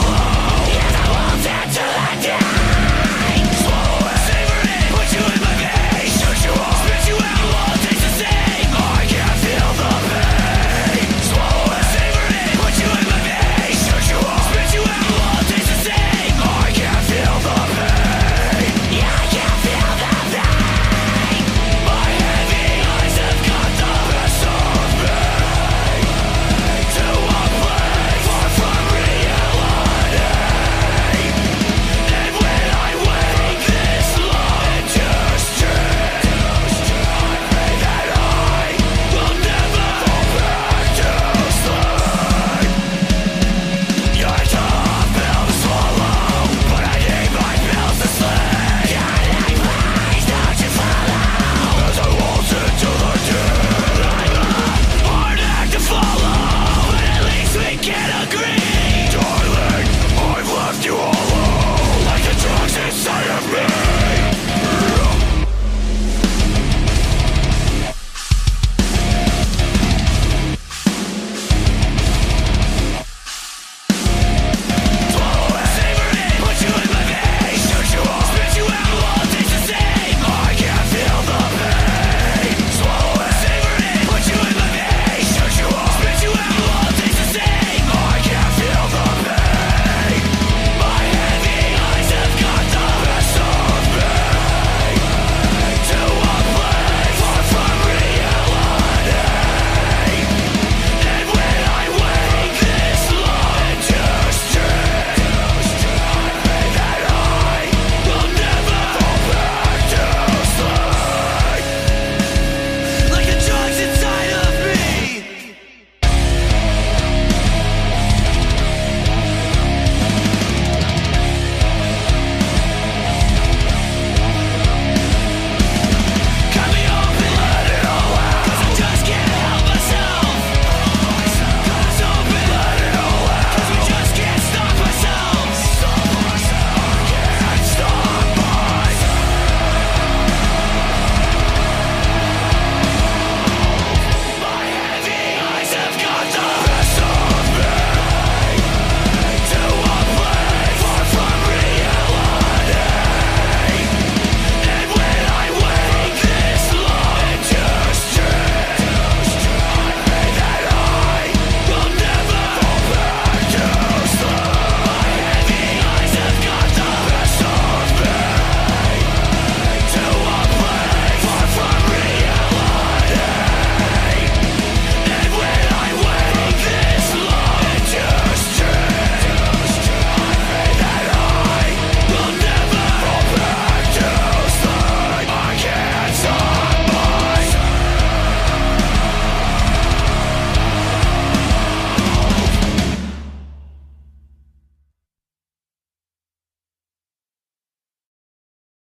power. green.